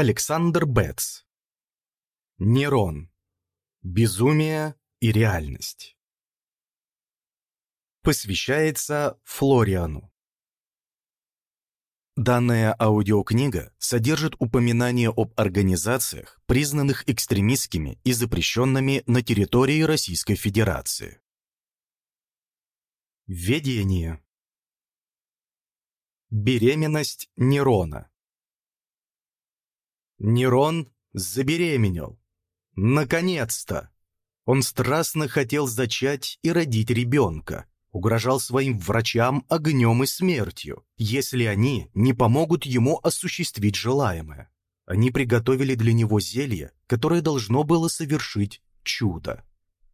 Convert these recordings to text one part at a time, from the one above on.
Александр Бетц. Нерон. Безумие и реальность. Посвящается Флориану. Данная аудиокнига содержит упоминания об организациях, признанных экстремистскими и запрещенными на территории Российской Федерации. Введение. Беременность Нерона. Нерон забеременел. Наконец-то! Он страстно хотел зачать и родить ребенка. Угрожал своим врачам огнем и смертью, если они не помогут ему осуществить желаемое. Они приготовили для него зелье, которое должно было совершить чудо.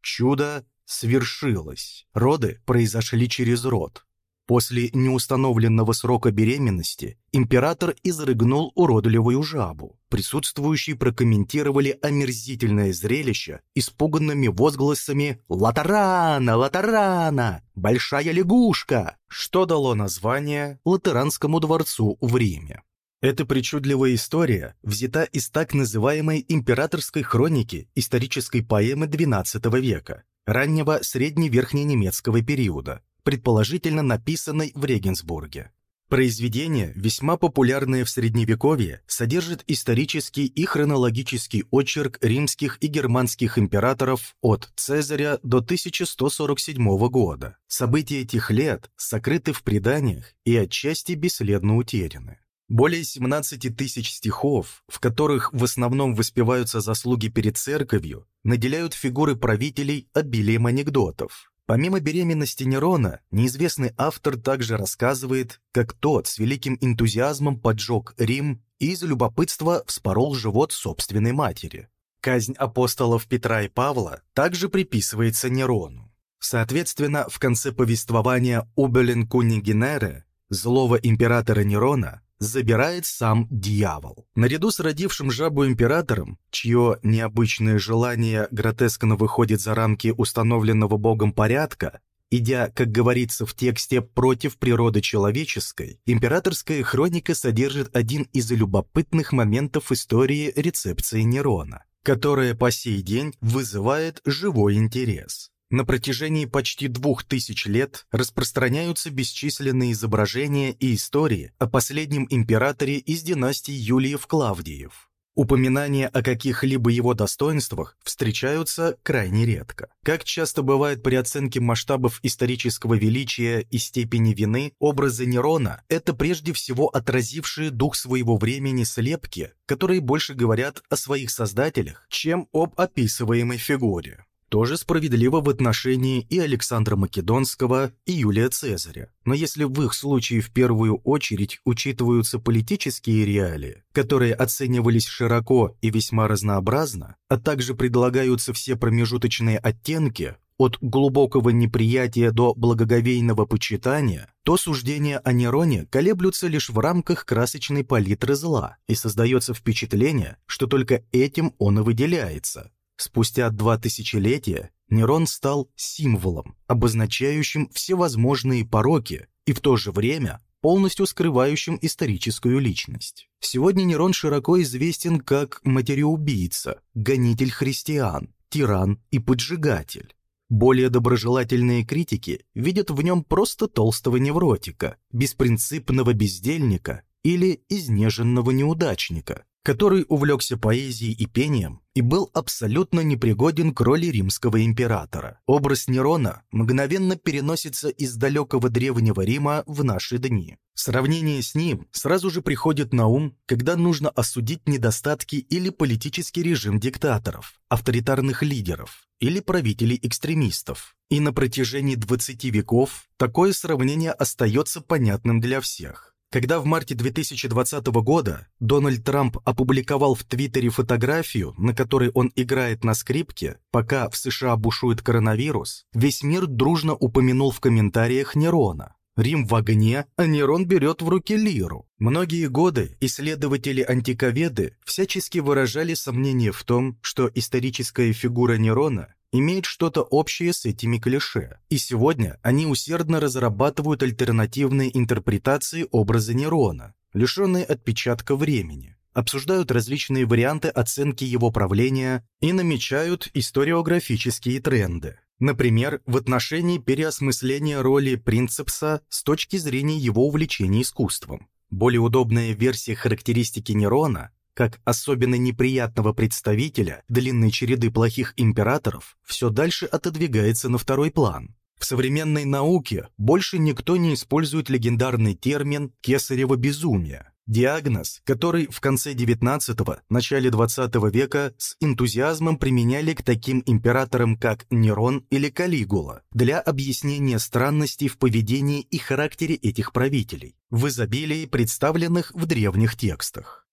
Чудо свершилось. Роды произошли через род. После неустановленного срока беременности император изрыгнул уродливую жабу. Присутствующие прокомментировали омерзительное зрелище испуганными возгласами «Латерана! Латерана! Большая лягушка!», что дало название Латеранскому дворцу в Риме. Эта причудливая история взята из так называемой императорской хроники исторической поэмы XII века, раннего средне-верхненемецкого периода, предположительно написанной в Регенсбурге. Произведение, весьма популярное в Средневековье, содержит исторический и хронологический очерк римских и германских императоров от Цезаря до 1147 года. События этих лет сокрыты в преданиях и отчасти бесследно утеряны. Более 17 тысяч стихов, в которых в основном воспеваются заслуги перед церковью, наделяют фигуры правителей обилием анекдотов. Помимо беременности Нерона, неизвестный автор также рассказывает, как тот с великим энтузиазмом поджег Рим и из любопытства вспорол живот собственной матери. Казнь апостолов Петра и Павла также приписывается Нерону. Соответственно, в конце повествования Убелен Кунигенере злого императора Нерона забирает сам дьявол. Наряду с родившим жабу императором, чье необычное желание гротескно выходит за рамки установленного богом порядка, идя, как говорится в тексте, против природы человеческой, императорская хроника содержит один из любопытных моментов истории рецепции Нерона, которая по сей день вызывает живой интерес. На протяжении почти двух тысяч лет распространяются бесчисленные изображения и истории о последнем императоре из династии Юлиев-Клавдиев. Упоминания о каких-либо его достоинствах встречаются крайне редко. Как часто бывает при оценке масштабов исторического величия и степени вины, образы Нерона – это прежде всего отразившие дух своего времени слепки, которые больше говорят о своих создателях, чем об описываемой фигуре тоже справедливо в отношении и Александра Македонского, и Юлия Цезаря. Но если в их случае в первую очередь учитываются политические реалии, которые оценивались широко и весьма разнообразно, а также предлагаются все промежуточные оттенки, от глубокого неприятия до благоговейного почитания, то суждения о Нероне колеблются лишь в рамках красочной палитры зла, и создается впечатление, что только этим он и выделяется, Спустя два тысячелетия Нерон стал символом, обозначающим всевозможные пороки и в то же время полностью скрывающим историческую личность. Сегодня Нерон широко известен как матереубийца, гонитель христиан, тиран и поджигатель. Более доброжелательные критики видят в нем просто толстого невротика, беспринципного бездельника или изнеженного неудачника, который увлекся поэзией и пением и был абсолютно непригоден к роли римского императора. Образ Нерона мгновенно переносится из далекого древнего Рима в наши дни. Сравнение с ним сразу же приходит на ум, когда нужно осудить недостатки или политический режим диктаторов, авторитарных лидеров или правителей-экстремистов. И на протяжении 20 веков такое сравнение остается понятным для всех. Когда в марте 2020 года Дональд Трамп опубликовал в Твиттере фотографию, на которой он играет на скрипке, пока в США бушует коронавирус, весь мир дружно упомянул в комментариях Нерона. Рим в огне, а Нерон берет в руки лиру. Многие годы исследователи-антиковеды всячески выражали сомнение в том, что историческая фигура Нерона имеет что-то общее с этими клише. И сегодня они усердно разрабатывают альтернативные интерпретации образа Нерона, лишенные отпечатка времени. обсуждают различные варианты оценки его правления и намечают историографические тренды. Например, в отношении переосмысления роли Принцепса с точки зрения его увлечения искусством. Более удобная версия характеристики Нерона как особенно неприятного представителя длинной череды плохих императоров, все дальше отодвигается на второй план. В современной науке больше никто не использует легендарный термин «кесарево безумие», диагноз, который в конце XIX – начале XX века с энтузиазмом применяли к таким императорам, как Нерон или Калигула, для объяснения странностей в поведении и характере этих правителей, в изобилии представленных в древних текстах.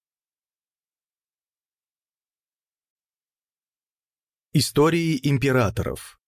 Истории императоров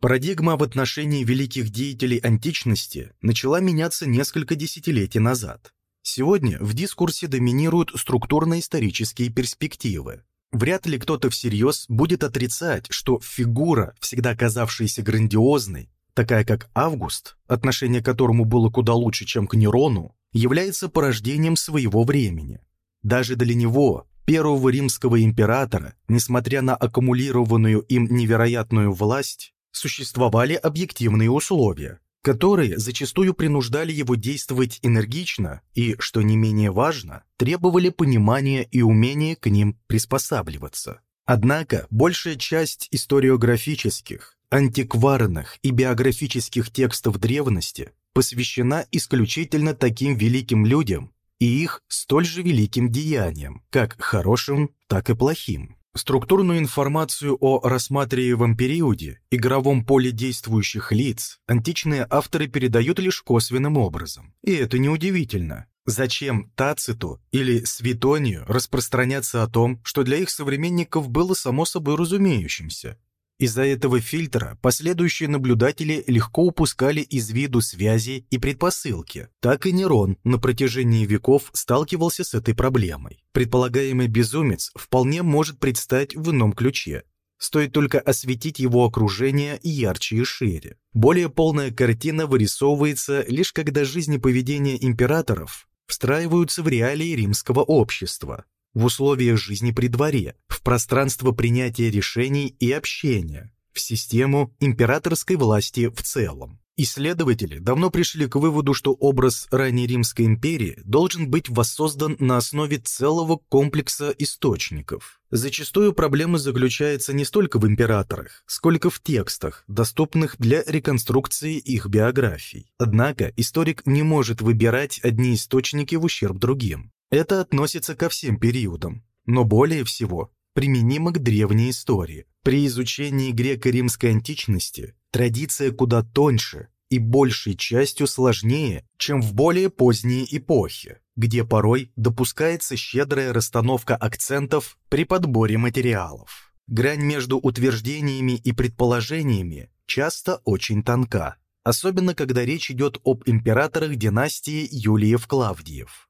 Парадигма в отношении великих деятелей античности начала меняться несколько десятилетий назад. Сегодня в дискурсе доминируют структурно-исторические перспективы. Вряд ли кто-то всерьез будет отрицать, что фигура, всегда казавшаяся грандиозной, такая как Август, отношение к которому было куда лучше, чем к Нерону, является порождением своего времени. Даже для него, первого римского императора, несмотря на аккумулированную им невероятную власть, существовали объективные условия, которые зачастую принуждали его действовать энергично и, что не менее важно, требовали понимания и умения к ним приспосабливаться. Однако большая часть историографических, антикварных и биографических текстов древности посвящена исключительно таким великим людям, и их столь же великим деяниям, как хорошим, так и плохим. Структурную информацию о рассматриваемом периоде, игровом поле действующих лиц, античные авторы передают лишь косвенным образом. И это неудивительно. Зачем Тациту или Светонию распространяться о том, что для их современников было само собой разумеющимся, из-за этого фильтра последующие наблюдатели легко упускали из виду связи и предпосылки. Так и Нерон на протяжении веков сталкивался с этой проблемой. Предполагаемый безумец вполне может предстать в ином ключе. Стоит только осветить его окружение ярче и шире. Более полная картина вырисовывается лишь когда жизнь и поведение императоров встраиваются в реалии римского общества в условиях жизни при дворе, в пространство принятия решений и общения, в систему императорской власти в целом. Исследователи давно пришли к выводу, что образ ранней Римской империи должен быть воссоздан на основе целого комплекса источников. Зачастую проблема заключается не столько в императорах, сколько в текстах, доступных для реконструкции их биографий. Однако историк не может выбирать одни источники в ущерб другим. Это относится ко всем периодам, но более всего применимо к древней истории. При изучении греко-римской античности традиция куда тоньше и большей частью сложнее, чем в более поздние эпохи, где порой допускается щедрая расстановка акцентов при подборе материалов. Грань между утверждениями и предположениями часто очень тонка, особенно когда речь идет об императорах династии Юлиев-Клавдиев.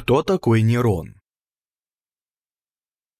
Кто такой Нерон?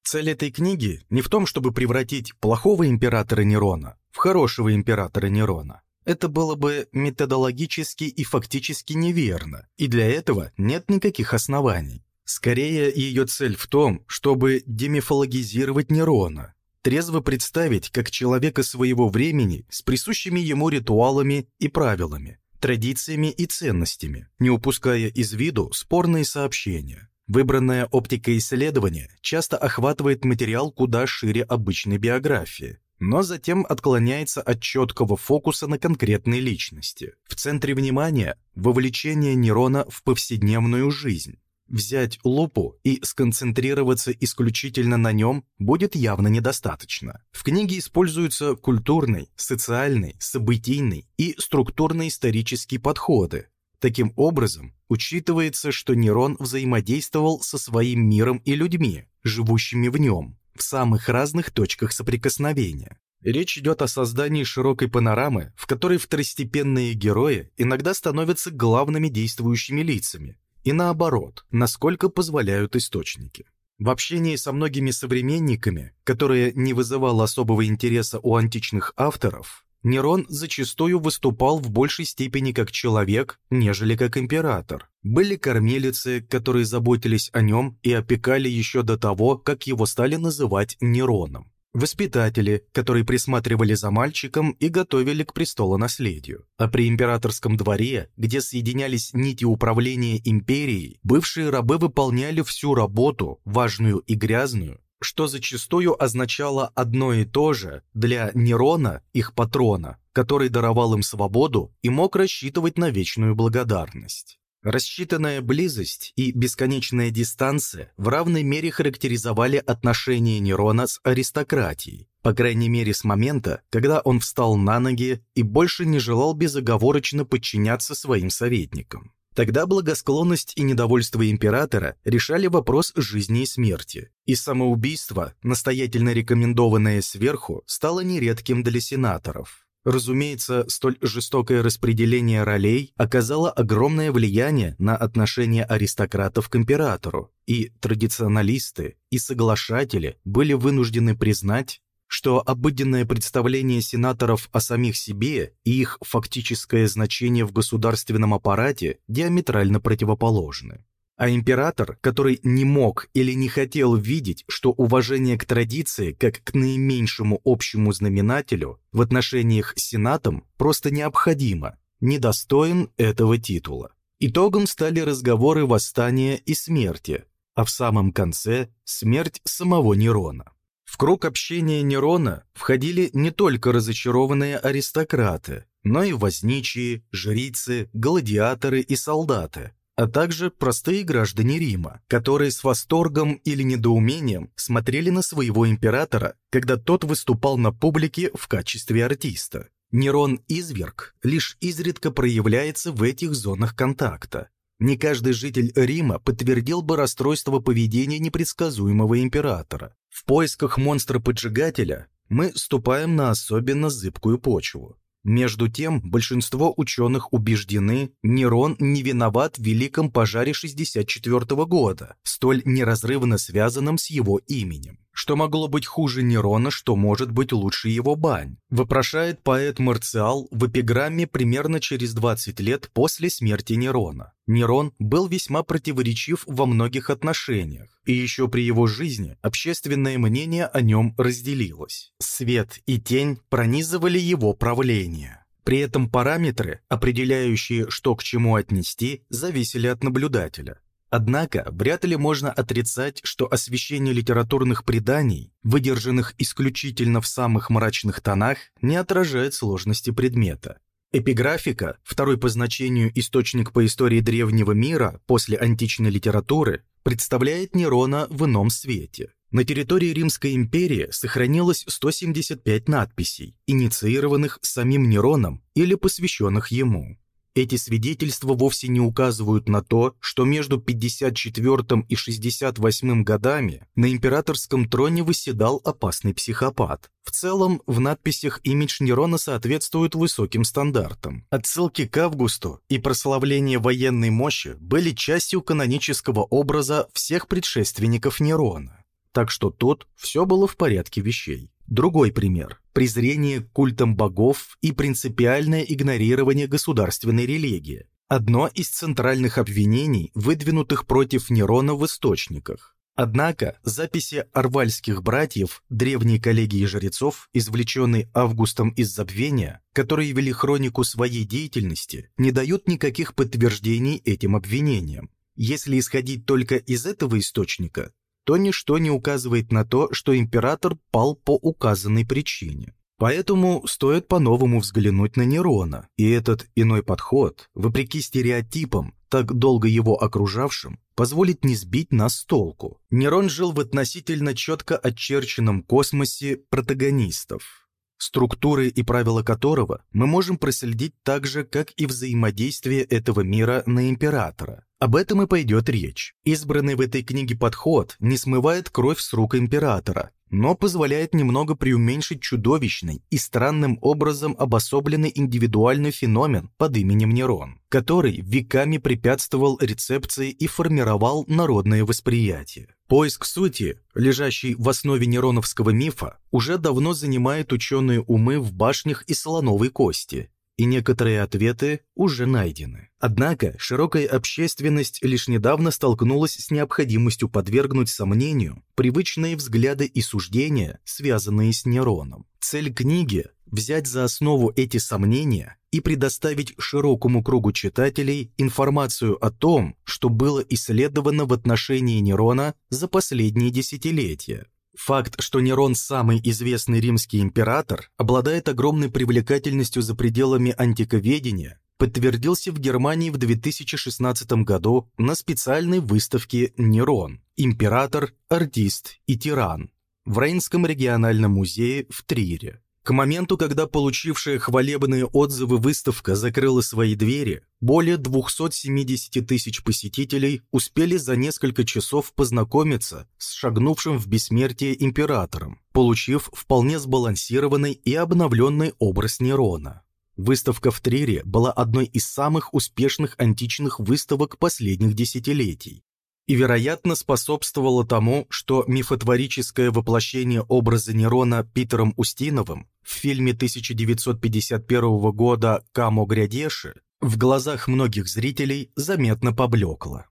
Цель этой книги не в том, чтобы превратить плохого императора Нерона в хорошего императора Нерона. Это было бы методологически и фактически неверно, и для этого нет никаких оснований. Скорее, ее цель в том, чтобы демифологизировать Нерона, трезво представить как человека своего времени с присущими ему ритуалами и правилами, традициями и ценностями, не упуская из виду спорные сообщения. Выбранная оптика исследования часто охватывает материал куда шире обычной биографии, но затем отклоняется от четкого фокуса на конкретной личности. В центре внимания – вовлечение нейрона в повседневную жизнь, Взять лупу и сконцентрироваться исключительно на нем будет явно недостаточно. В книге используются культурный, социальный, событийный и структурно-исторические подходы. Таким образом, учитывается, что нейрон взаимодействовал со своим миром и людьми, живущими в нем, в самых разных точках соприкосновения. Речь идет о создании широкой панорамы, в которой второстепенные герои иногда становятся главными действующими лицами, и наоборот, насколько позволяют источники. В общении со многими современниками, которое не вызывало особого интереса у античных авторов, Нерон зачастую выступал в большей степени как человек, нежели как император. Были кормилицы, которые заботились о нем и опекали еще до того, как его стали называть Нероном. Воспитатели, которые присматривали за мальчиком и готовили к престолонаследию. А при императорском дворе, где соединялись нити управления империей, бывшие рабы выполняли всю работу, важную и грязную, что зачастую означало одно и то же для Нерона, их патрона, который даровал им свободу и мог рассчитывать на вечную благодарность. Рассчитанная близость и бесконечная дистанция в равной мере характеризовали отношения Нерона с аристократией, по крайней мере с момента, когда он встал на ноги и больше не желал безоговорочно подчиняться своим советникам. Тогда благосклонность и недовольство императора решали вопрос жизни и смерти, и самоубийство, настоятельно рекомендованное сверху, стало нередким для сенаторов. Разумеется, столь жестокое распределение ролей оказало огромное влияние на отношение аристократов к императору, и традиционалисты, и соглашатели были вынуждены признать, что обыденное представление сенаторов о самих себе и их фактическое значение в государственном аппарате диаметрально противоположны. А император, который не мог или не хотел видеть, что уважение к традиции, как к наименьшему общему знаменателю, в отношениях с Сенатом просто необходимо, недостоин этого титула. Итогом стали разговоры восстания и смерти, а в самом конце – смерть самого Нерона. В круг общения Нерона входили не только разочарованные аристократы, но и возничие, жрицы, гладиаторы и солдаты, а также простые граждане Рима, которые с восторгом или недоумением смотрели на своего императора, когда тот выступал на публике в качестве артиста. Нерон-изверг лишь изредка проявляется в этих зонах контакта. Не каждый житель Рима подтвердил бы расстройство поведения непредсказуемого императора. В поисках монстра-поджигателя мы ступаем на особенно зыбкую почву. Между тем, большинство ученых убеждены, Нерон не виноват в Великом пожаре 64 года, столь неразрывно связанном с его именем. Что могло быть хуже Нерона, что может быть лучше его бань? Вопрошает поэт Марциал в эпиграмме примерно через 20 лет после смерти Нерона. Нерон был весьма противоречив во многих отношениях, и еще при его жизни общественное мнение о нем разделилось. Свет и тень пронизывали его правление. При этом параметры, определяющие, что к чему отнести, зависели от наблюдателя. Однако, вряд ли можно отрицать, что освещение литературных преданий, выдержанных исключительно в самых мрачных тонах, не отражает сложности предмета. Эпиграфика, второй по значению источник по истории древнего мира после античной литературы, представляет Нерона в ином свете. На территории Римской империи сохранилось 175 надписей, инициированных самим Нероном или посвященных ему. Эти свидетельства вовсе не указывают на то, что между 54 и 68 годами на императорском троне выседал опасный психопат. В целом, в надписях имидж Нерона соответствует высоким стандартам. Отсылки к Августу и прославление военной мощи были частью канонического образа всех предшественников Нерона. Так что тут все было в порядке вещей. Другой пример – презрение к культам богов и принципиальное игнорирование государственной религии. Одно из центральных обвинений, выдвинутых против Нерона в источниках. Однако записи арвальских братьев, древней коллегии жрецов, извлеченные Августом из забвения, которые вели хронику своей деятельности, не дают никаких подтверждений этим обвинениям. Если исходить только из этого источника, то ничто не указывает на то, что император пал по указанной причине. Поэтому стоит по-новому взглянуть на Нерона, и этот иной подход, вопреки стереотипам, так долго его окружавшим, позволит не сбить нас с толку. Нерон жил в относительно четко очерченном космосе протагонистов, структуры и правила которого мы можем проследить так же, как и взаимодействие этого мира на императора. Об этом и пойдет речь. Избранный в этой книге подход не смывает кровь с рук императора, но позволяет немного преуменьшить чудовищный и странным образом обособленный индивидуальный феномен под именем Нерон. который веками препятствовал рецепции и формировал народное восприятие. Поиск сути, лежащий в основе нейроновского мифа, уже давно занимает ученые умы в башнях и слоновой кости, и некоторые ответы уже найдены. Однако широкая общественность лишь недавно столкнулась с необходимостью подвергнуть сомнению привычные взгляды и суждения, связанные с нейроном. Цель книги – взять за основу эти сомнения и предоставить широкому кругу читателей информацию о том, что было исследовано в отношении нейрона за последние десятилетия. Факт, что Нерон самый известный римский император, обладает огромной привлекательностью за пределами антиковедения, подтвердился в Германии в 2016 году на специальной выставке «Нерон. Император, артист и тиран» в Рейнском региональном музее в Триере. К моменту, когда получившая хвалебные отзывы выставка закрыла свои двери, более 270 тысяч посетителей успели за несколько часов познакомиться с шагнувшим в бессмертие императором, получив вполне сбалансированный и обновленный образ Нерона. Выставка в Трире была одной из самых успешных античных выставок последних десятилетий, и, вероятно, способствовало тому, что мифотворическое воплощение образа Нерона Питером Устиновым в фильме 1951 года «Камо Грядеши» в глазах многих зрителей заметно поблекло.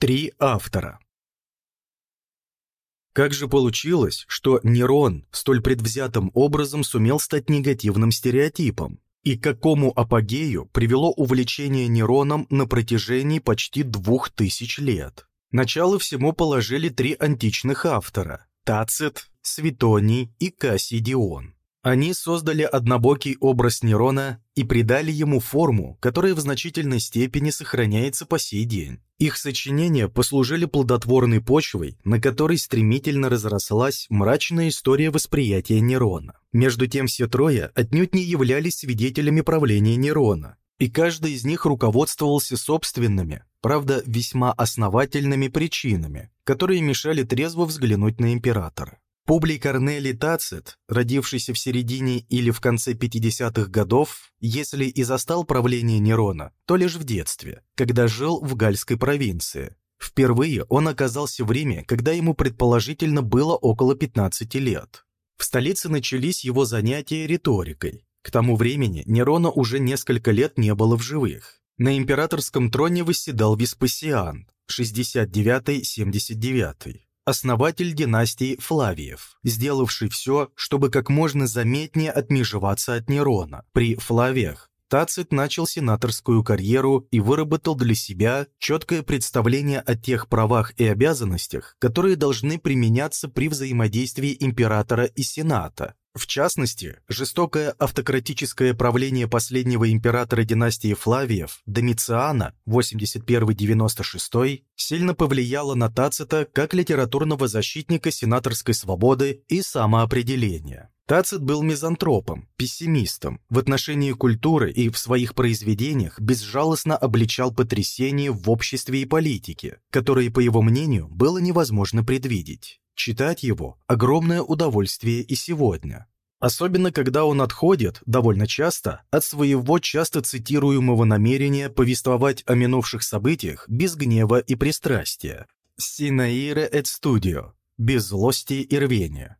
Три автора Как же получилось, что Нерон столь предвзятым образом сумел стать негативным стереотипом? И к какому апогею привело увлечение Нероном на протяжении почти двух тысяч лет? Начало всему положили три античных автора – Тацит, Светоний и Кассидион. Они создали однобокий образ Нерона и придали ему форму, которая в значительной степени сохраняется по сей день. Их сочинения послужили плодотворной почвой, на которой стремительно разрослась мрачная история восприятия Нерона. Между тем все трое отнюдь не являлись свидетелями правления Нерона, и каждый из них руководствовался собственными, правда, весьма основательными причинами, которые мешали трезво взглянуть на императора. Публий Корнелий Тацит, родившийся в середине или в конце 50-х годов, если и застал правление Нерона, то лишь в детстве, когда жил в Гальской провинции. Впервые он оказался в Риме, когда ему предположительно было около 15 лет. В столице начались его занятия риторикой, к тому времени Нерона уже несколько лет не было в живых. На императорском троне восседал Веспасиан, 69-79, основатель династии Флавиев, сделавший все, чтобы как можно заметнее отмежеваться от Нерона. При Флавиях Тацит начал сенаторскую карьеру и выработал для себя четкое представление о тех правах и обязанностях, которые должны применяться при взаимодействии императора и сената, в частности, жестокое автократическое правление последнего императора династии Флавиев, Домициана, 81-96, сильно повлияло на Тацита как литературного защитника сенаторской свободы и самоопределения. Тацит был мизантропом, пессимистом, в отношении культуры и в своих произведениях безжалостно обличал потрясения в обществе и политике, которые, по его мнению, было невозможно предвидеть. Читать его – огромное удовольствие и сегодня. Особенно, когда он отходит, довольно часто, от своего часто цитируемого намерения повествовать о минувших событиях без гнева и пристрастия. «Синаире et studio» – без злости и рвения.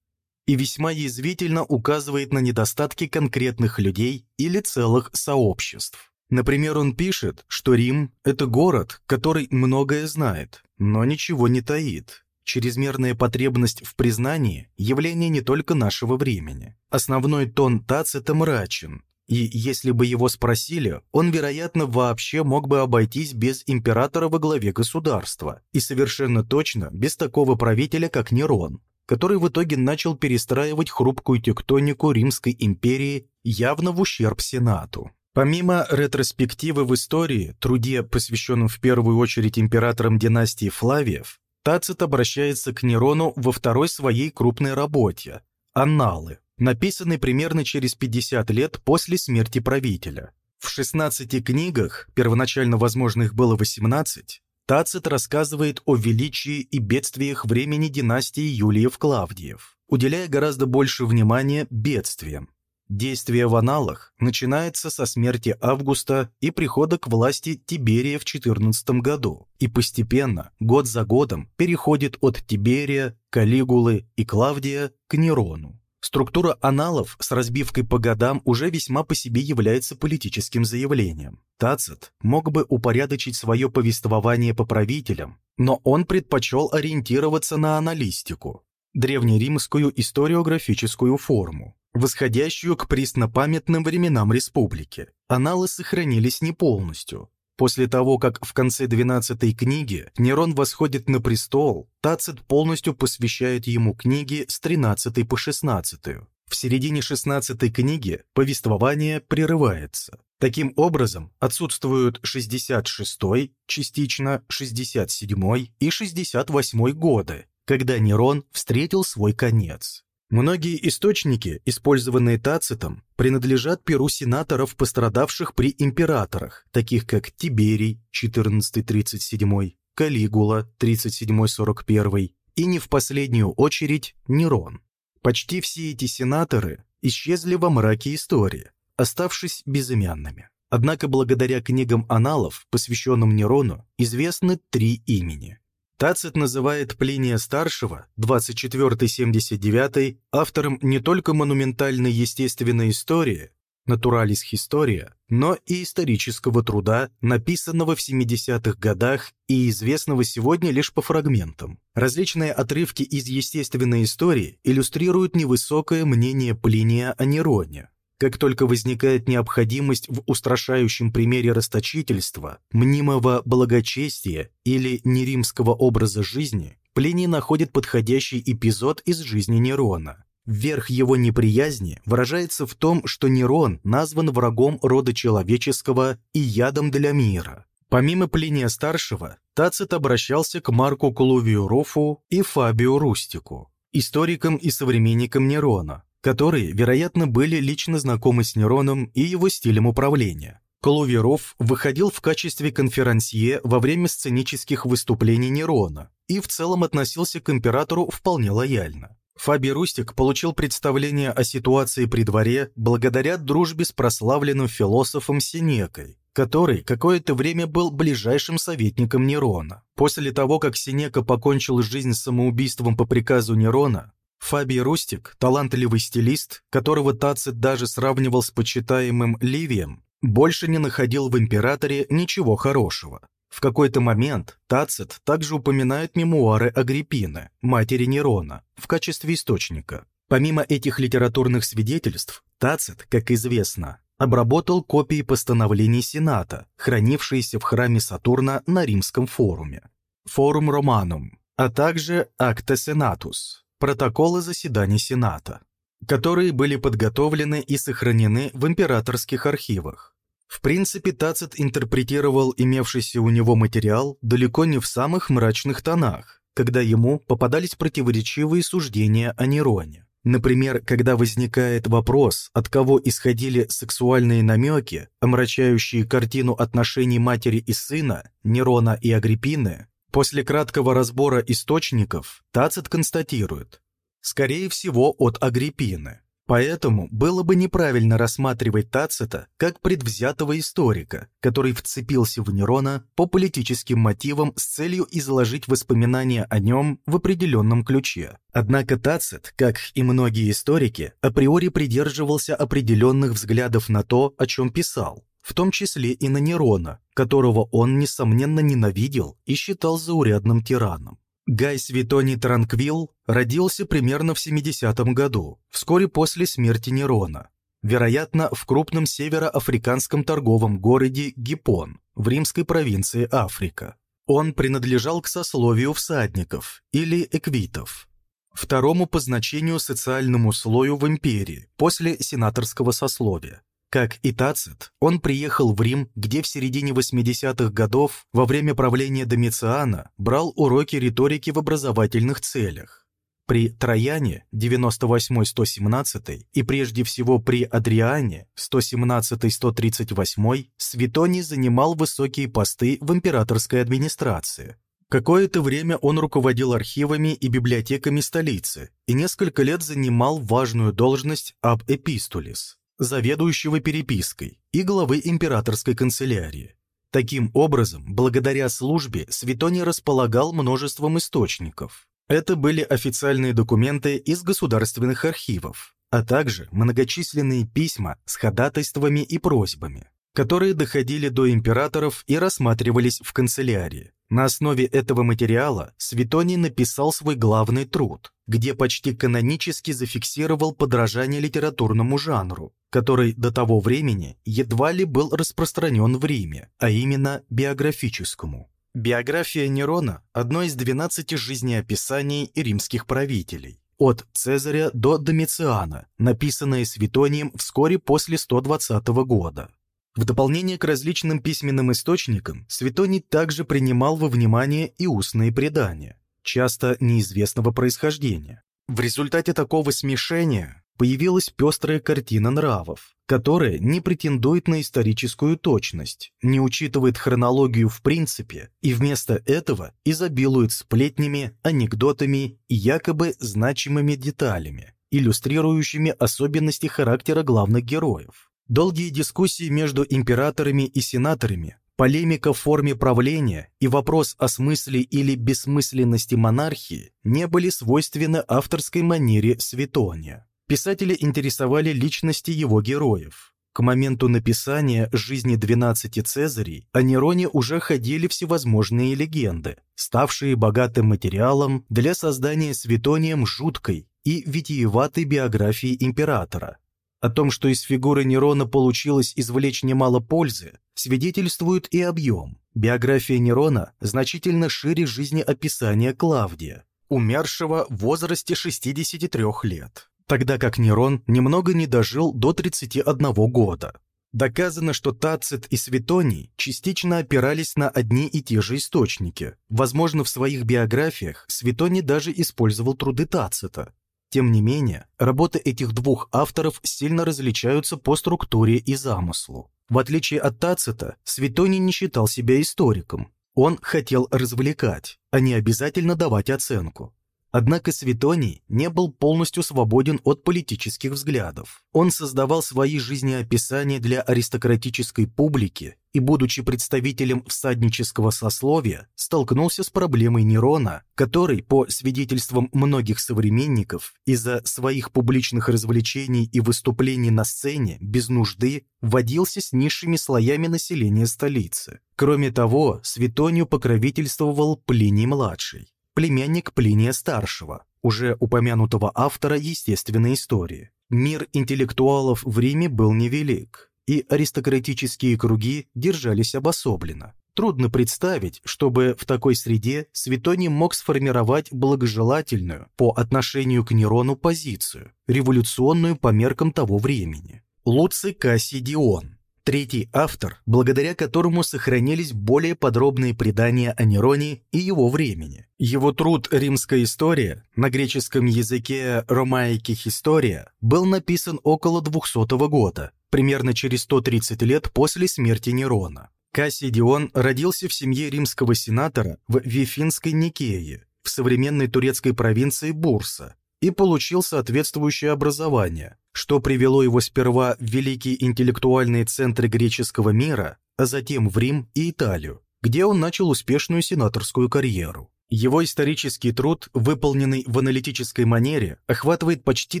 И весьма язвительно указывает на недостатки конкретных людей или целых сообществ. Например, он пишет, что Рим – это город, который многое знает, но ничего не таит, Чрезмерная потребность в признании – явление не только нашего времени. Основной тон Тацита мрачен, и если бы его спросили, он, вероятно, вообще мог бы обойтись без императора во главе государства, и совершенно точно без такого правителя, как Нерон, который в итоге начал перестраивать хрупкую тектонику Римской империи явно в ущерб Сенату. Помимо ретроспективы в истории, труде, посвященном в первую очередь императорам династии Флавиев, Тацит обращается к Нерону во второй своей крупной работе «Анналы», написанной примерно через 50 лет после смерти правителя. В 16 книгах, первоначально, возможно, их было 18, Тацит рассказывает о величии и бедствиях времени династии Юлиев-Клавдиев, уделяя гораздо больше внимания бедствиям. Действие в аналах начинается со смерти Августа и прихода к власти Тиберия в 14 году, и постепенно, год за годом, переходит от Тиберия, Калигулы и Клавдия к Нерону. Структура аналов с разбивкой по годам уже весьма по себе является политическим заявлением. Тацит мог бы упорядочить свое повествование по правителям, но он предпочел ориентироваться на аналистику, древнеримскую историографическую форму восходящую к преснопамятным временам республики. Аналы сохранились не полностью. После того, как в конце 12 книги Нерон восходит на престол, Тацит полностью посвящает ему книги с 13 по 16. В середине 16 книги повествование прерывается. Таким образом, отсутствуют 66 частично 67 и 68 годы, когда Нерон встретил свой конец. Многие источники, использованные Тацитом, принадлежат перу сенаторов, пострадавших при императорах, таких как Тиберий 1437, Калигула 3741 и не в последнюю очередь Нерон. Почти все эти сенаторы исчезли во мраке истории, оставшись безымянными. Однако благодаря книгам аналов, посвященным Нерону, известны три имени Тацит называет Плиния-старшего, 24-79, автором не только монументальной естественной истории, Натуралис Historia, но и исторического труда, написанного в 70-х годах и известного сегодня лишь по фрагментам. Различные отрывки из естественной истории иллюстрируют невысокое мнение Плиния о Нероне. Как только возникает необходимость в устрашающем примере расточительства, мнимого благочестия или неримского образа жизни, Плиний находит подходящий эпизод из жизни Нерона. Верх его неприязни выражается в том, что Нерон назван врагом рода человеческого и ядом для мира. Помимо Плиния-старшего, Тацит обращался к Марку Клувию Руфу и Фабию Рустику, историкам и современникам Нерона, которые, вероятно, были лично знакомы с Нероном и его стилем управления. Колуверов выходил в качестве конферансье во время сценических выступлений Нерона и в целом относился к императору вполне лояльно. Фабий Рустик получил представление о ситуации при дворе благодаря дружбе с прославленным философом Синекой, который какое-то время был ближайшим советником Нерона. После того, как Синека покончил жизнь самоубийством по приказу Нерона, Фабий Рустик, талантливый стилист, которого Тацит даже сравнивал с почитаемым Ливием, больше не находил в императоре ничего хорошего. В какой-то момент Тацит также упоминает мемуары Агриппины, матери Нерона, в качестве источника. Помимо этих литературных свидетельств, Тацит, как известно, обработал копии постановлений Сената, хранившиеся в храме Сатурна на Римском форуме, Форум Романум, а также Акта Сенатус, протоколы заседаний Сената, которые были подготовлены и сохранены в императорских архивах. В принципе, Тацит интерпретировал имевшийся у него материал далеко не в самых мрачных тонах, когда ему попадались противоречивые суждения о Нероне. Например, когда возникает вопрос, от кого исходили сексуальные намеки, омрачающие картину отношений матери и сына, Нерона и Агриппины, После краткого разбора источников Тацит констатирует, скорее всего, от Агриппины. Поэтому было бы неправильно рассматривать Тацита как предвзятого историка, который вцепился в Нерона по политическим мотивам с целью изложить воспоминания о нем в определенном ключе. Однако Тацит, как и многие историки, априори придерживался определенных взглядов на то, о чем писал, в том числе и на Нерона, которого он, несомненно, ненавидел и считал заурядным тираном. Гай Светоний Транквилл родился примерно в 70-м году, вскоре после смерти Нерона, вероятно, в крупном североафриканском торговом городе Гиппон в римской провинции Африка. Он принадлежал к сословию всадников или эквитов, второму по значению социальному слою в империи после сенаторского сословия. Как и Тацит, он приехал в Рим, где в середине 80-х годов, во время правления Домициана, брал уроки риторики в образовательных целях. При Трояне 98-117 и прежде всего при Адриане 117-138 Светоний занимал высокие посты в императорской администрации. Какое-то время он руководил архивами и библиотеками столицы и несколько лет занимал важную должность аб эпистулис, заведующего перепиской и главы императорской канцелярии. Таким образом, благодаря службе Светоний располагал множеством источников. Это были официальные документы из государственных архивов, а также многочисленные письма с ходатайствами и просьбами, которые доходили до императоров и рассматривались в канцелярии. На основе этого материала Светоний написал свой главный труд, где почти канонически зафиксировал подражание литературному жанру, который до того времени едва ли был распространен в Риме, а именно биографическому. Биография Нерона – одно из 12 жизнеописаний римских правителей, от Цезаря до Домициана, написанное Светонием вскоре после 120 года. В дополнение к различным письменным источникам, Светоний также принимал во внимание и устные предания, часто неизвестного происхождения. В результате такого смешения появилась пестрая картина нравов, которая не претендует на историческую точность, не учитывает хронологию в принципе и вместо этого изобилует сплетнями, анекдотами и якобы значимыми деталями, иллюстрирующими особенности характера главных героев. Долгие дискуссии между императорами и сенаторами, полемика в форме правления и вопрос о смысле или бессмысленности монархии не были свойственны авторской манере Светония. Писатели интересовали личности его героев. К моменту написания «Жизни 12 Цезарей» о Нероне уже ходили всевозможные легенды, ставшие богатым материалом для создания Светонием жуткой и витиеватой биографии императора, о том, что из фигуры Нерона получилось извлечь немало пользы, свидетельствует и объем. Биография Нерона значительно шире жизнеописания Клавдия, умершего в возрасте 63 лет, тогда как Нерон немного не дожил до 31 года. Доказано, что Тацит и Светоний частично опирались на одни и те же источники. Возможно, в своих биографиях Светоний даже использовал труды Тацита, тем не менее, работы этих двух авторов сильно различаются по структуре и замыслу. В отличие от Тацита, Светоний не считал себя историком. Он хотел развлекать, а не обязательно давать оценку. Однако Светоний не был полностью свободен от политических взглядов. Он создавал свои жизнеописания для аристократической публики и, будучи представителем всаднического сословия, столкнулся с проблемой Нерона, который, по свидетельствам многих современников, из-за своих публичных развлечений и выступлений на сцене без нужды водился с низшими слоями населения столицы. Кроме того, Светонию покровительствовал Плиний-младший племянник Плиния-старшего, уже упомянутого автора естественной истории. Мир интеллектуалов в Риме был невелик, и аристократические круги держались обособленно. Трудно представить, чтобы в такой среде Светоний мог сформировать благожелательную по отношению к Нерону позицию, революционную по меркам того времени. Луций Кассий Дион, Третий автор, благодаря которому сохранились более подробные предания о Нероне и его времени. Его труд «Римская история» на греческом языке «Ромаики История» был написан около 200 года, примерно через 130 лет после смерти Нерона. Кассий Дион родился в семье римского сенатора в Вифинской Никее, в современной турецкой провинции Бурса, и получил соответствующее образование, что привело его сперва в великие интеллектуальные центры греческого мира, а затем в Рим и Италию, где он начал успешную сенаторскую карьеру. Его исторический труд, выполненный в аналитической манере, охватывает почти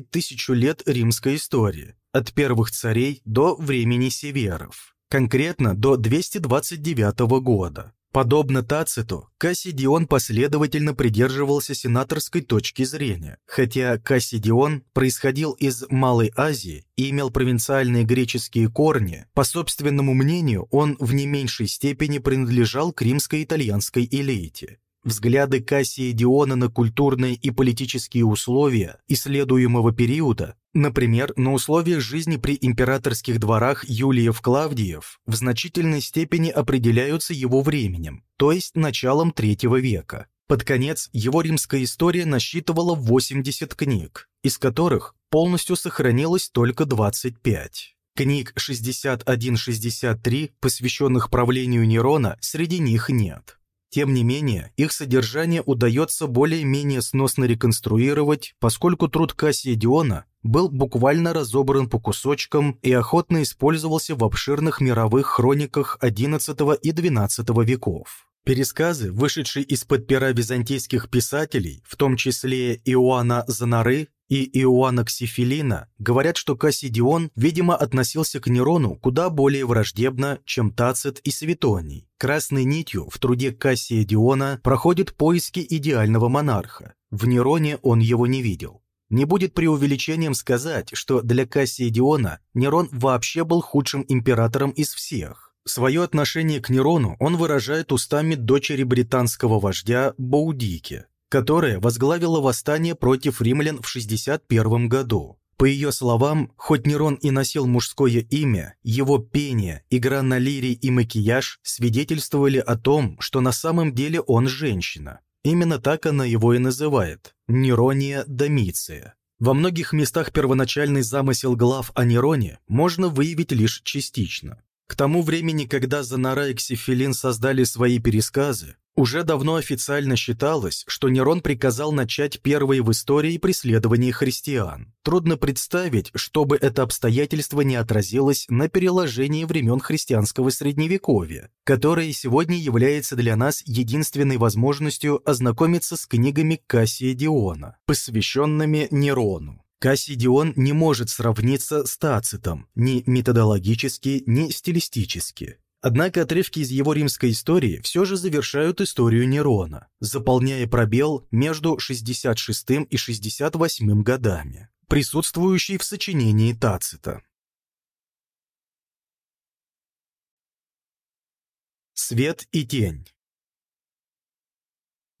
тысячу лет римской истории, от первых царей до времени северов, конкретно до 229 года. Подобно Тациту, Кассидион последовательно придерживался сенаторской точки зрения, хотя Кассидион происходил из Малой Азии и имел провинциальные греческие корни, по собственному мнению он в не меньшей степени принадлежал к римско-итальянской элите. Взгляды Кассия Диона на культурные и политические условия исследуемого периода, например, на условия жизни при императорских дворах Юлиев-Клавдиев, в значительной степени определяются его временем, то есть началом III века. Под конец его римская история насчитывала 80 книг, из которых полностью сохранилось только 25. Книг 61-63, посвященных правлению Нерона, среди них нет. Тем не менее, их содержание удается более-менее сносно реконструировать, поскольку труд Кассия Диона был буквально разобран по кусочкам и охотно использовался в обширных мировых хрониках XI и XII веков. Пересказы, вышедшие из-под пера византийских писателей, в том числе Иоанна Занары и Иоанна Ксифилина, говорят, что Кассидион, видимо, относился к Нерону куда более враждебно, чем Тацит и Светоний. Красной нитью в труде Кассия Диона проходят поиски идеального монарха. В Нероне он его не видел. Не будет преувеличением сказать, что для Кассия Диона Нерон вообще был худшим императором из всех. Свое отношение к Нерону он выражает устами дочери британского вождя Боудики, которая возглавила восстание против римлян в 61 году. По ее словам, хоть Нерон и носил мужское имя, его пение, игра на лире и макияж свидетельствовали о том, что на самом деле он женщина. Именно так она его и называет – Нерония Домиция. Во многих местах первоначальный замысел глав о Нероне можно выявить лишь частично. К тому времени, когда Занара и Ксифилин создали свои пересказы, уже давно официально считалось, что Нерон приказал начать первые в истории преследования христиан. Трудно представить, чтобы это обстоятельство не отразилось на переложении времен христианского средневековья, которое сегодня является для нас единственной возможностью ознакомиться с книгами Кассия Диона, посвященными Нерону. Кассидион не может сравниться с Тацитом ни методологически, ни стилистически. Однако отрывки из его римской истории все же завершают историю Нерона, заполняя пробел между 66 и 68 годами, присутствующий в сочинении Тацита. Свет и тень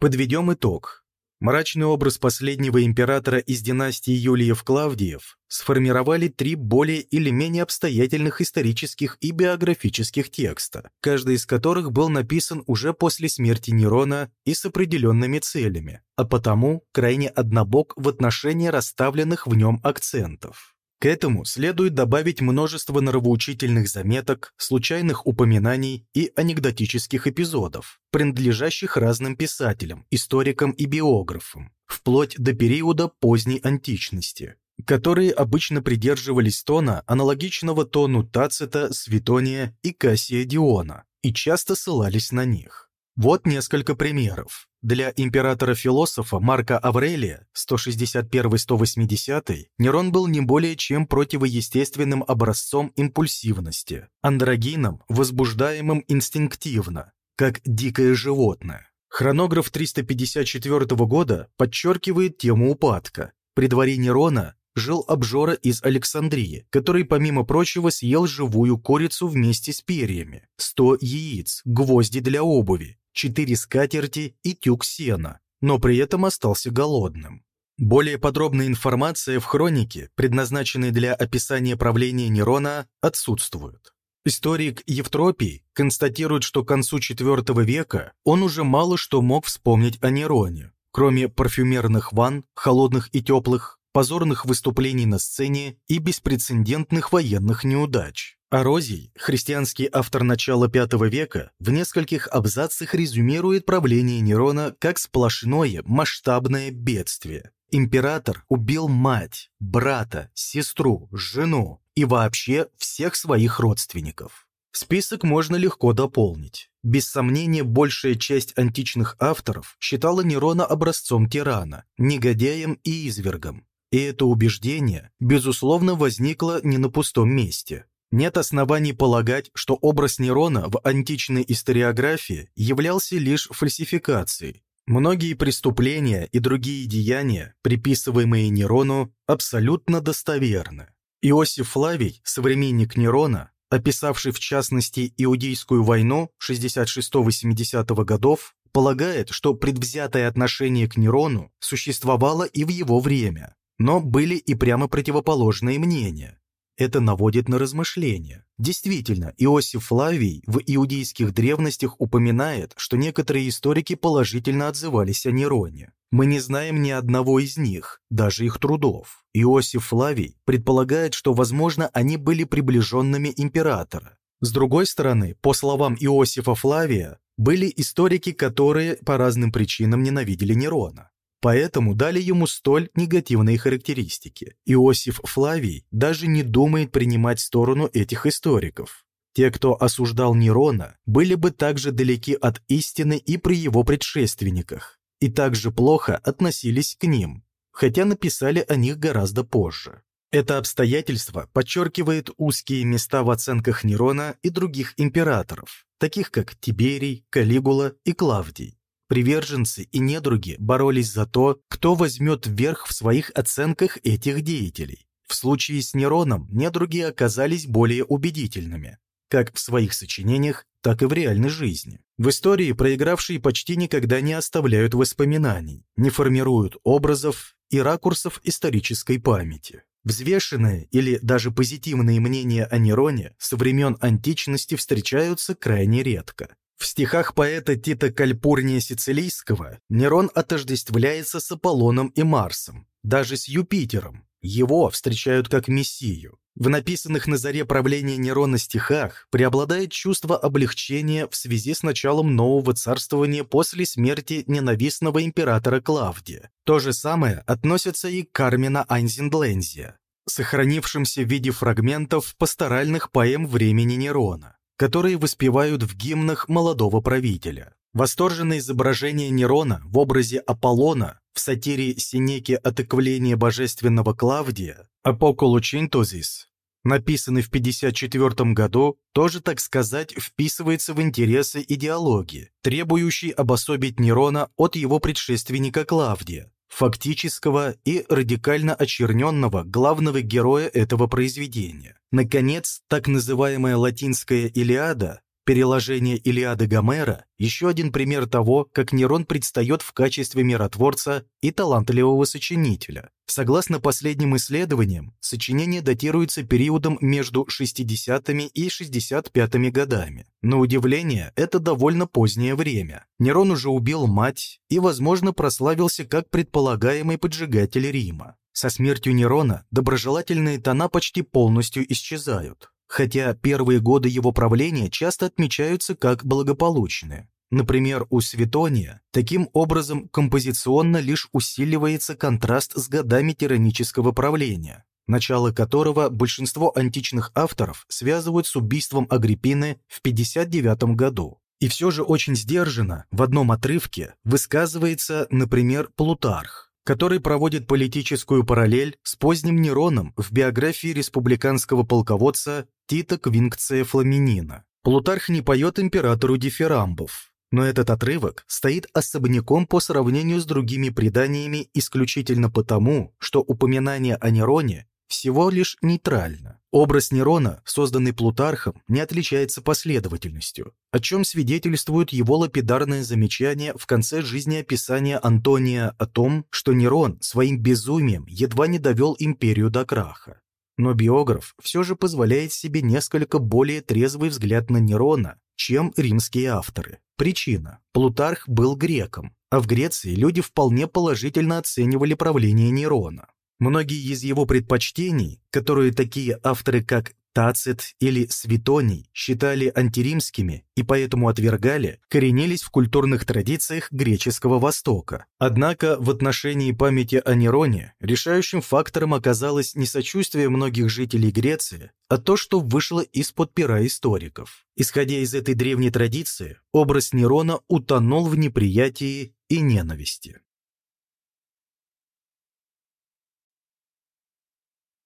Подведем итог. Мрачный образ последнего императора из династии Юлиев-Клавдиев сформировали три более или менее обстоятельных исторических и биографических текста, каждый из которых был написан уже после смерти Нерона и с определенными целями, а потому крайне однобок в отношении расставленных в нем акцентов. К этому следует добавить множество нравоучительных заметок, случайных упоминаний и анекдотических эпизодов, принадлежащих разным писателям, историкам и биографам, вплоть до периода поздней античности, которые обычно придерживались тона, аналогичного тону Тацита, Светония и Кассия Диона, и часто ссылались на них. Вот несколько примеров. Для императора-философа Марка Аврелия 161-180 Нерон был не более чем противоестественным образцом импульсивности, андрогином, возбуждаемым инстинктивно, как дикое животное. Хронограф 354 года подчеркивает тему упадка. При дворе Нерона жил обжора из Александрии, который, помимо прочего, съел живую курицу вместе с перьями, 100 яиц, гвозди для обуви, четыре скатерти и тюк сена, но при этом остался голодным. Более подробная информация в хронике, предназначенной для описания правления Нерона, отсутствует. Историк Евтропий констатирует, что к концу IV века он уже мало что мог вспомнить о Нероне, кроме парфюмерных ванн, холодных и теплых, позорных выступлений на сцене и беспрецедентных военных неудач. Арозий, христианский автор начала V века, в нескольких абзацах резюмирует правление Нерона как сплошное масштабное бедствие. Император убил мать, брата, сестру, жену и вообще всех своих родственников. Список можно легко дополнить. Без сомнения, большая часть античных авторов считала Нерона образцом тирана, негодяем и извергом. И это убеждение, безусловно, возникло не на пустом месте. Нет оснований полагать, что образ Нерона в античной историографии являлся лишь фальсификацией. Многие преступления и другие деяния, приписываемые Нерону, абсолютно достоверны. Иосиф Флавий, современник Нерона, описавший в частности Иудейскую войну 66-70 годов, полагает, что предвзятое отношение к Нерону существовало и в его время, но были и прямо противоположные мнения. Это наводит на размышления. Действительно, Иосиф Флавий в иудейских древностях упоминает, что некоторые историки положительно отзывались о Нероне. Мы не знаем ни одного из них, даже их трудов. Иосиф Флавий предполагает, что, возможно, они были приближенными императора. С другой стороны, по словам Иосифа Флавия, Были историки, которые по разным причинам ненавидели Нерона. Поэтому дали ему столь негативные характеристики. Иосиф Флавий даже не думает принимать сторону этих историков. Те, кто осуждал Нерона, были бы также далеки от истины и при его предшественниках, и также плохо относились к ним, хотя написали о них гораздо позже. Это обстоятельство подчеркивает узкие места в оценках Нерона и других императоров, таких как Тиберий, Калигула и Клавдий. Приверженцы и недруги боролись за то, кто возьмет верх в своих оценках этих деятелей. В случае с Нероном недруги оказались более убедительными, как в своих сочинениях, так и в реальной жизни. В истории проигравшие почти никогда не оставляют воспоминаний, не формируют образов и ракурсов исторической памяти. Взвешенные или даже позитивные мнения о Нероне со времен античности встречаются крайне редко. В стихах поэта Тита Кальпурния Сицилийского Нерон отождествляется с Аполлоном и Марсом, даже с Юпитером. Его встречают как мессию. В написанных на заре правления Нерона стихах преобладает чувство облегчения в связи с началом нового царствования после смерти ненавистного императора Клавдия. То же самое относится и к Кармина Айнзендлензия, сохранившимся в виде фрагментов пасторальных поэм времени Нерона которые воспевают в гимнах молодого правителя. Восторженное изображение Нерона в образе Аполлона в сатире Синеки «Отыквление божественного Клавдия» «Апоколучинтозис», написанный в 54 году, тоже, так сказать, вписывается в интересы идеологии, требующей обособить Нерона от его предшественника Клавдия, фактического и радикально очерненного главного героя этого произведения. Наконец, так называемая латинская «Илиада» Переложение Илиады Гомера – еще один пример того, как Нерон предстает в качестве миротворца и талантливого сочинителя. Согласно последним исследованиям, сочинение датируется периодом между 60-ми и 65-ми годами. На удивление, это довольно позднее время. Нерон уже убил мать и, возможно, прославился как предполагаемый поджигатель Рима. Со смертью Нерона доброжелательные тона почти полностью исчезают хотя первые годы его правления часто отмечаются как благополучные. Например, у Светония таким образом композиционно лишь усиливается контраст с годами тиранического правления, начало которого большинство античных авторов связывают с убийством Агриппины в 59 году. И все же очень сдержанно в одном отрывке высказывается, например, Плутарх который проводит политическую параллель с поздним Нероном в биографии республиканского полководца Тита Квинкция Фламинина. Плутарх не поет императору дифирамбов, но этот отрывок стоит особняком по сравнению с другими преданиями исключительно потому, что упоминание о Нероне всего лишь нейтрально. Образ Нерона, созданный Плутархом, не отличается последовательностью, о чем свидетельствует его лапидарное замечание в конце жизнеописания Антония о том, что Нерон своим безумием едва не довел империю до краха. Но биограф все же позволяет себе несколько более трезвый взгляд на Нерона, чем римские авторы. Причина. Плутарх был греком, а в Греции люди вполне положительно оценивали правление Нерона. Многие из его предпочтений, которые такие авторы, как Тацит или Светоний считали антиримскими и поэтому отвергали, коренились в культурных традициях греческого Востока. Однако в отношении памяти о Нероне решающим фактором оказалось не сочувствие многих жителей Греции, а то, что вышло из-под пера историков. Исходя из этой древней традиции, образ Нерона утонул в неприятии и ненависти.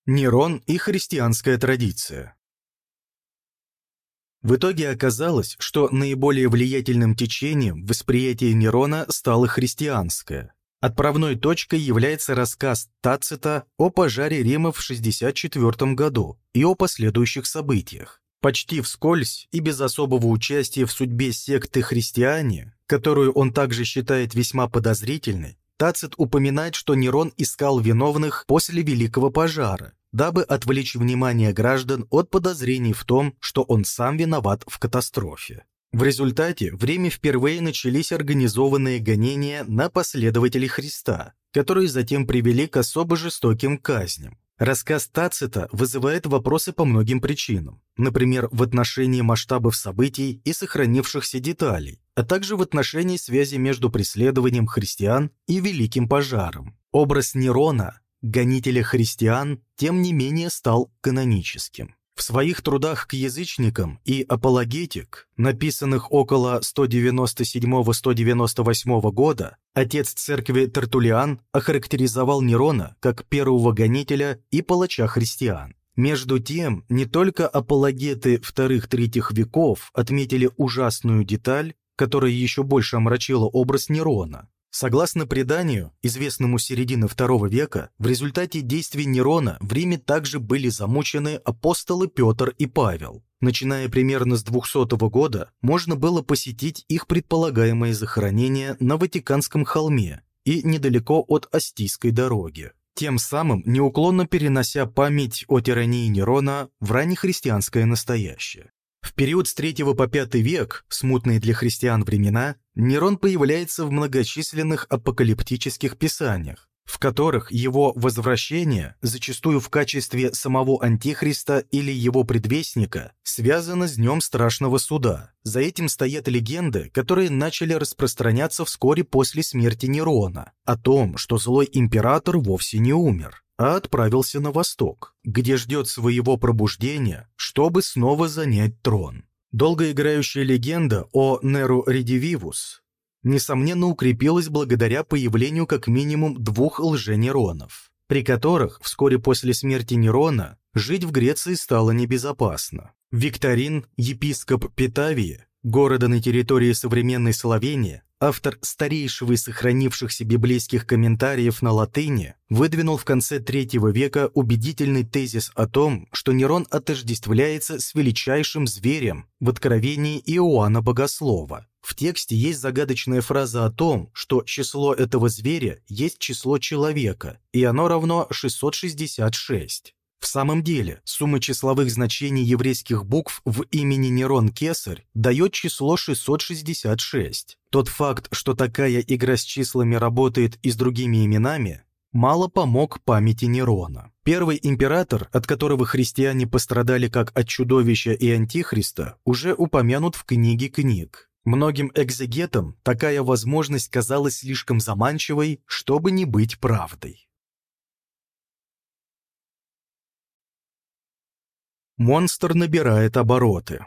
Нерон и христианская традиция В итоге оказалось, что наиболее влиятельным течением восприятия Нерона стало христианское. Отправной точкой является рассказ Тацита о пожаре Рима в 64 году и о последующих событиях. Почти вскользь и без особого участия в судьбе секты христиане, которую он также считает весьма подозрительной, Тацит упоминает, что Нерон искал виновных после Великого пожара, дабы отвлечь внимание граждан от подозрений в том, что он сам виноват в катастрофе. В результате в Риме впервые начались организованные гонения на последователей Христа, которые затем привели к особо жестоким казням. Рассказ Тацита вызывает вопросы по многим причинам, например, в отношении масштабов событий и сохранившихся деталей, а также в отношении связи между преследованием христиан и Великим пожаром. Образ Нерона, гонителя христиан, тем не менее стал каноническим. В своих трудах к язычникам и «Апологетик», написанных около 197-198 года, отец церкви Тертулиан охарактеризовал Нерона как первого гонителя и палача христиан. Между тем, не только апологеты вторых-третьих веков отметили ужасную деталь, которая еще больше омрачила образ Нерона. Согласно преданию, известному середины II века, в результате действий Нерона в Риме также были замучены апостолы Петр и Павел. Начиная примерно с 200 года, можно было посетить их предполагаемое захоронение на Ватиканском холме и недалеко от Астийской дороги, тем самым неуклонно перенося память о тирании Нерона в раннехристианское настоящее. В период с III по V век, смутные для христиан времена, Нерон появляется в многочисленных апокалиптических писаниях, в которых его возвращение, зачастую в качестве самого Антихриста или его предвестника, связано с Днем Страшного Суда. За этим стоят легенды, которые начали распространяться вскоре после смерти Нерона, о том, что злой император вовсе не умер, а отправился на восток, где ждет своего пробуждения, чтобы снова занять трон. Долгоиграющая легенда о Неру Редививус, несомненно, укрепилась благодаря появлению как минимум двух лженеронов, при которых вскоре после смерти Нерона жить в Греции стало небезопасно. Викторин, епископ Питавии, города на территории современной Словении, автор старейшего из сохранившихся библейских комментариев на латыни, выдвинул в конце III века убедительный тезис о том, что Нерон отождествляется с величайшим зверем в откровении Иоанна Богослова. В тексте есть загадочная фраза о том, что число этого зверя есть число человека, и оно равно 666. В самом деле, сумма числовых значений еврейских букв в имени Нерон Кесарь дает число 666. Тот факт, что такая игра с числами работает и с другими именами, мало помог памяти Нерона. Первый император, от которого христиане пострадали как от чудовища и антихриста, уже упомянут в книге книг. Многим экзегетам такая возможность казалась слишком заманчивой, чтобы не быть правдой. Монстр набирает обороты.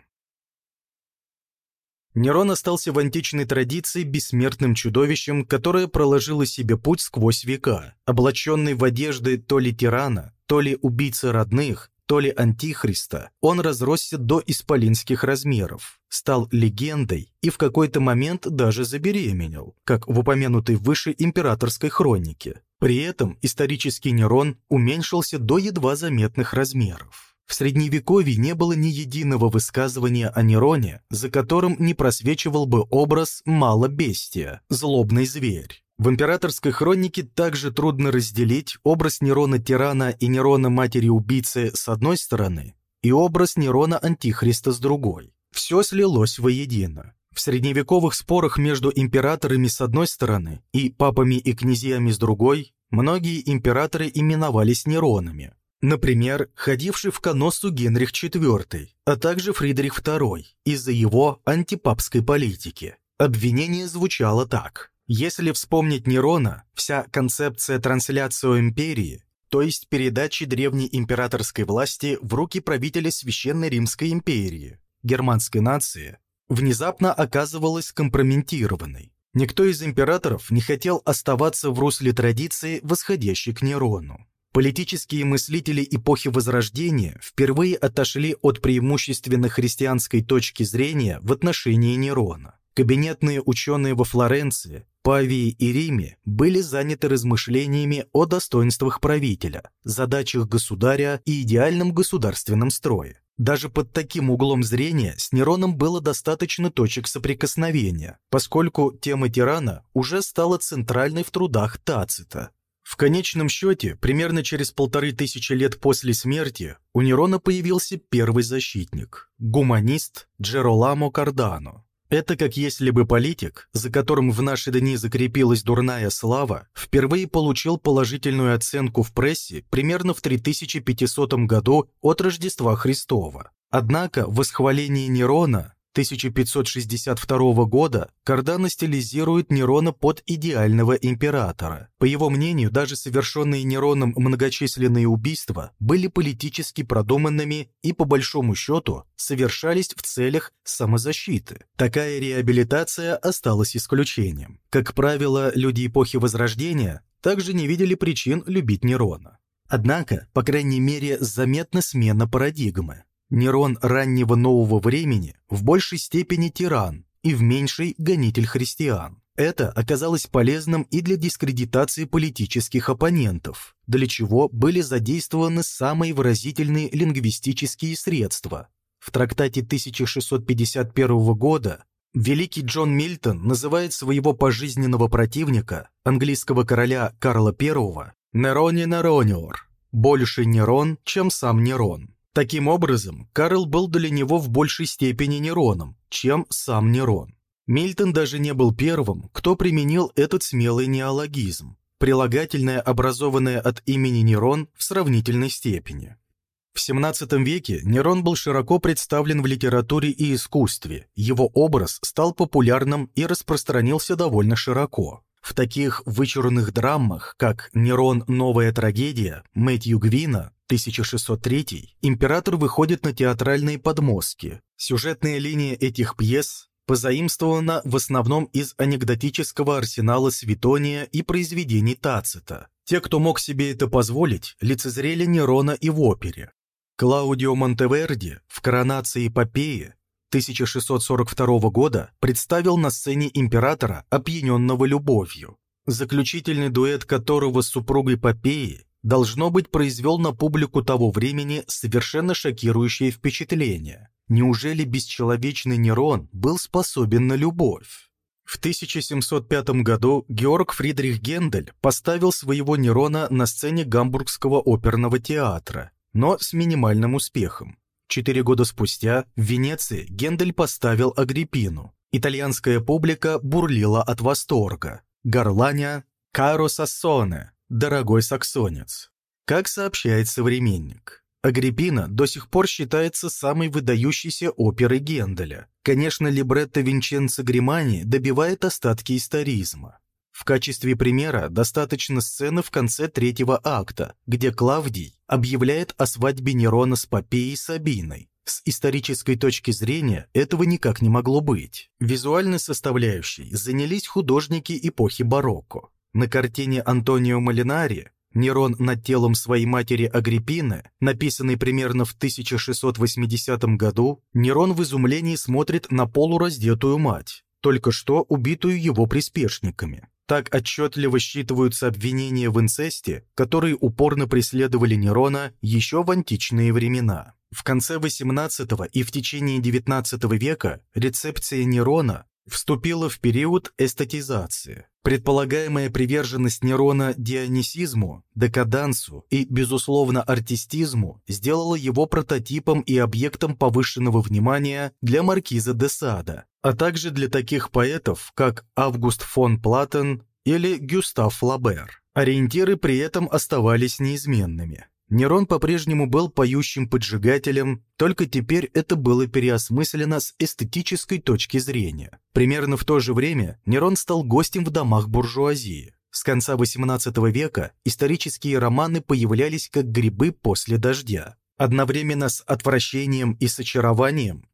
Нерон остался в античной традиции бессмертным чудовищем, которое проложило себе путь сквозь века, облаченный в одежды то ли тирана, то ли убийцы родных, то ли антихриста, он разросся до исполинских размеров, стал легендой и в какой-то момент даже забеременел, как в упомянутой выше императорской хронике. При этом исторический Нерон уменьшился до едва заметных размеров. В Средневековье не было ни единого высказывания о Нероне, за которым не просвечивал бы образ малобестия, злобный зверь. В императорской хронике также трудно разделить образ Нерона-тирана и Нерона-матери-убийцы с одной стороны и образ Нерона-антихриста с другой. Все слилось воедино. В средневековых спорах между императорами с одной стороны и папами и князьями с другой многие императоры именовались Неронами, Например, ходивший в Коносу Генрих IV, а также Фридрих II из-за его антипапской политики. Обвинение звучало так. Если вспомнить Нерона, вся концепция трансляции империи, то есть передачи древней императорской власти в руки правителя Священной Римской империи, германской нации, внезапно оказывалась компрометированной. Никто из императоров не хотел оставаться в русле традиции, восходящей к Нерону. Политические мыслители эпохи Возрождения впервые отошли от преимущественно христианской точки зрения в отношении Нерона. Кабинетные ученые во Флоренции, Павии и Риме были заняты размышлениями о достоинствах правителя, задачах государя и идеальном государственном строе. Даже под таким углом зрения с Нероном было достаточно точек соприкосновения, поскольку тема тирана уже стала центральной в трудах Тацита. В конечном счете, примерно через полторы тысячи лет после смерти у Нерона появился первый защитник – гуманист Джероламо Кардано. Это как если бы политик, за которым в наши дни закрепилась дурная слава, впервые получил положительную оценку в прессе примерно в 3500 году от Рождества Христова. Однако восхваление Нерона 1562 года Кардано стилизирует Нерона под идеального императора. По его мнению, даже совершенные Нероном многочисленные убийства были политически продуманными и, по большому счету, совершались в целях самозащиты. Такая реабилитация осталась исключением. Как правило, люди эпохи Возрождения также не видели причин любить Нерона. Однако, по крайней мере, заметна смена парадигмы. Нерон раннего нового времени в большей степени тиран и в меньшей гонитель христиан. Это оказалось полезным и для дискредитации политических оппонентов, для чего были задействованы самые выразительные лингвистические средства. В трактате 1651 года великий Джон Мильтон называет своего пожизненного противника, английского короля Карла I, Нерони Нерониор, больше Нерон, чем сам Нерон. Таким образом, Карл был для него в большей степени Нероном, чем сам Нерон. Мильтон даже не был первым, кто применил этот смелый неологизм, прилагательное, образованное от имени Нерон в сравнительной степени. В XVII веке Нерон был широко представлен в литературе и искусстве, его образ стал популярным и распространился довольно широко. В таких вычурных драмах, как «Нерон. Новая трагедия» Мэтью Гвина 1603 император выходит на театральные подмостки. Сюжетная линия этих пьес позаимствована в основном из анекдотического арсенала Светония и произведений Тацита. Те, кто мог себе это позволить, лицезрели Нерона и в опере. Клаудио Монтеверди в «Коронации Попеи» 1642 года представил на сцене императора, опьяненного любовью, заключительный дуэт которого с супругой Попеи должно быть, произвел на публику того времени совершенно шокирующее впечатление. Неужели бесчеловечный Нерон был способен на любовь? В 1705 году Георг Фридрих Гендель поставил своего Нерона на сцене Гамбургского оперного театра, но с минимальным успехом. Четыре года спустя в Венеции Гендель поставил Агриппину. Итальянская публика бурлила от восторга. Горланя «Каро Сассоне» дорогой саксонец. Как сообщает современник, Агриппина до сих пор считается самой выдающейся оперой Генделя. Конечно, либретто Винченцо Гримани добивает остатки историзма. В качестве примера достаточно сцены в конце третьего акта, где Клавдий объявляет о свадьбе Нерона с Попеей Сабиной. С исторической точки зрения этого никак не могло быть. Визуальной составляющей занялись художники эпохи барокко. На картине Антонио Малинари «Нерон над телом своей матери Агриппины», написанной примерно в 1680 году, Нерон в изумлении смотрит на полураздетую мать, только что убитую его приспешниками. Так отчетливо считываются обвинения в инцесте, которые упорно преследовали Нерона еще в античные времена. В конце XVIII и в течение XIX века рецепция Нерона вступила в период эстетизации. Предполагаемая приверженность Нерона дионисизму, декадансу и, безусловно, артистизму сделала его прототипом и объектом повышенного внимания для маркиза де Сада, а также для таких поэтов, как Август фон Платен или Гюстав Флабер. Ориентиры при этом оставались неизменными. Нерон по-прежнему был поющим поджигателем, только теперь это было переосмыслено с эстетической точки зрения. Примерно в то же время Нерон стал гостем в домах буржуазии. С конца XVIII века исторические романы появлялись как грибы после дождя. Одновременно с отвращением и с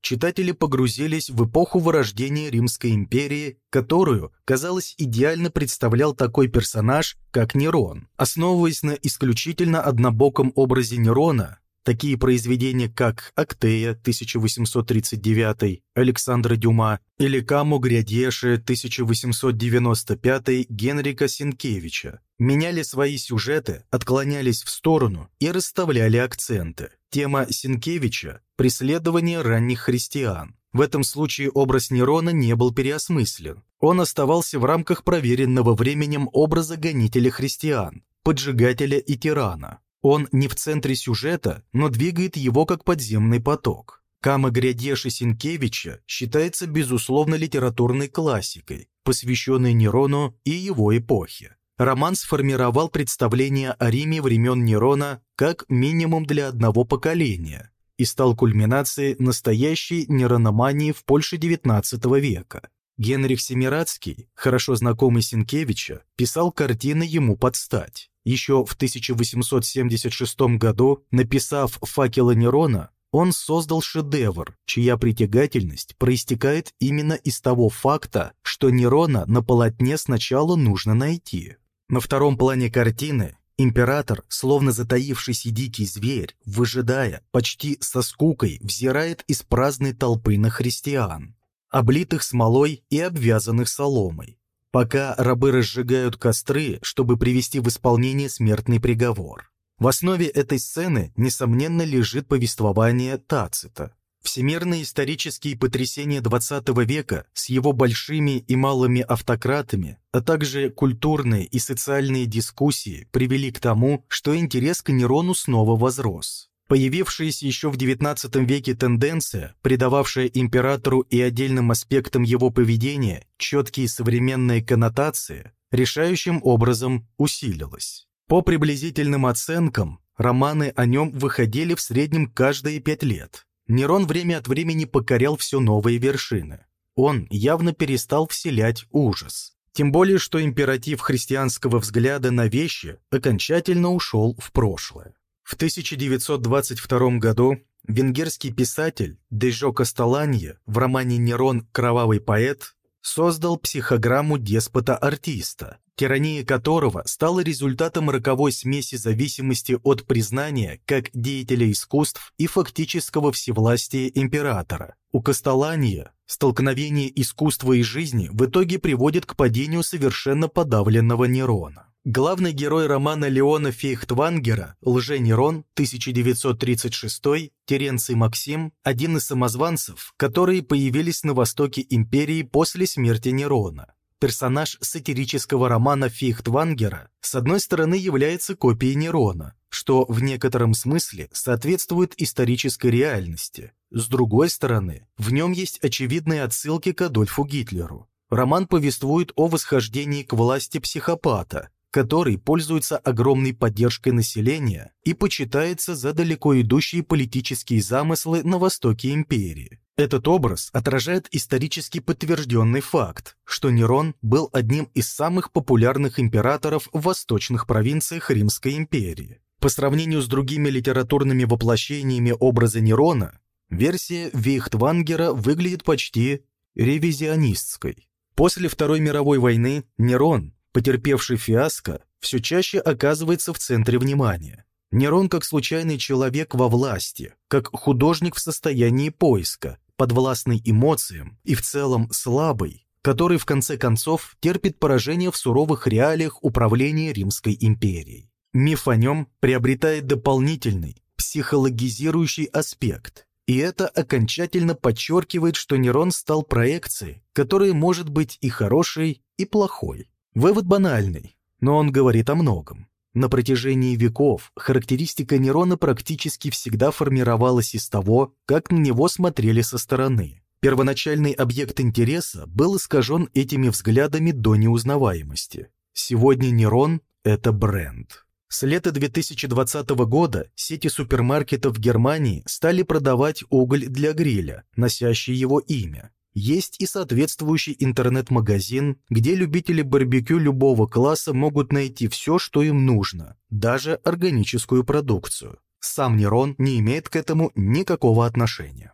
читатели погрузились в эпоху вырождения Римской империи, которую, казалось, идеально представлял такой персонаж, как Нерон. Основываясь на исключительно однобоком образе Нерона, Такие произведения, как «Актея» 1839, Александра Дюма или «Каму Грядеши» 1895 Генрика Сенкевича, меняли свои сюжеты, отклонялись в сторону и расставляли акценты. Тема Сенкевича – преследование ранних христиан. В этом случае образ Нерона не был переосмыслен. Он оставался в рамках проверенного временем образа гонителя христиан, поджигателя и тирана. Он не в центре сюжета, но двигает его как подземный поток. Кама Грядеши Синкевича считается безусловно литературной классикой, посвященной Нерону и его эпохе. Роман сформировал представление о Риме времен Нерона как минимум для одного поколения и стал кульминацией настоящей нерономании в Польше XIX века. Генрих Семирадский, хорошо знакомый Синкевича, писал картины ему под стать. Еще в 1876 году, написав «Факела Нерона», он создал шедевр, чья притягательность проистекает именно из того факта, что Нерона на полотне сначала нужно найти. На втором плане картины император, словно затаившийся дикий зверь, выжидая, почти со скукой, взирает из праздной толпы на христиан, облитых смолой и обвязанных соломой, пока рабы разжигают костры, чтобы привести в исполнение смертный приговор. В основе этой сцены, несомненно, лежит повествование Тацита. Всемирные исторические потрясения XX века с его большими и малыми автократами, а также культурные и социальные дискуссии привели к тому, что интерес к Нерону снова возрос. Появившаяся еще в XIX веке тенденция, придававшая императору и отдельным аспектам его поведения четкие современные коннотации, решающим образом усилилась. По приблизительным оценкам, романы о нем выходили в среднем каждые пять лет. Нерон время от времени покорял все новые вершины. Он явно перестал вселять ужас. Тем более, что императив христианского взгляда на вещи окончательно ушел в прошлое. В 1922 году венгерский писатель Дежо Касталанье в романе «Нерон. Кровавый поэт» создал психограмму деспота-артиста, тирания которого стала результатом роковой смеси зависимости от признания как деятеля искусств и фактического всевластия императора. У Касталания столкновение искусства и жизни в итоге приводит к падению совершенно подавленного Нерона. Главный герой романа Леона Фейхтвангера «Лже-Нерон» 1936 Теренций Максим – один из самозванцев, которые появились на востоке империи после смерти Нерона. Персонаж сатирического романа Фейхтвангера с одной стороны является копией Нерона, что в некотором смысле соответствует исторической реальности. С другой стороны, в нем есть очевидные отсылки к Адольфу Гитлеру. Роман повествует о восхождении к власти психопата, который пользуется огромной поддержкой населения и почитается за далеко идущие политические замыслы на востоке империи. Этот образ отражает исторически подтвержденный факт, что Нерон был одним из самых популярных императоров в восточных провинциях Римской империи. По сравнению с другими литературными воплощениями образа Нерона, версия Вейхтвангера выглядит почти ревизионистской. После Второй мировой войны Нерон потерпевший фиаско, все чаще оказывается в центре внимания. Нерон как случайный человек во власти, как художник в состоянии поиска, подвластный эмоциям и в целом слабый, который в конце концов терпит поражение в суровых реалиях управления Римской империей. Миф о нем приобретает дополнительный, психологизирующий аспект, и это окончательно подчеркивает, что Нерон стал проекцией, которая может быть и хорошей, и плохой. Вывод банальный, но он говорит о многом. На протяжении веков характеристика Нерона практически всегда формировалась из того, как на него смотрели со стороны. Первоначальный объект интереса был искажен этими взглядами до неузнаваемости. Сегодня Нерон – это бренд. С лета 2020 года сети супермаркетов Германии стали продавать уголь для гриля, носящий его имя. Есть и соответствующий интернет-магазин, где любители барбекю любого класса могут найти все, что им нужно, даже органическую продукцию. Сам Нерон не имеет к этому никакого отношения.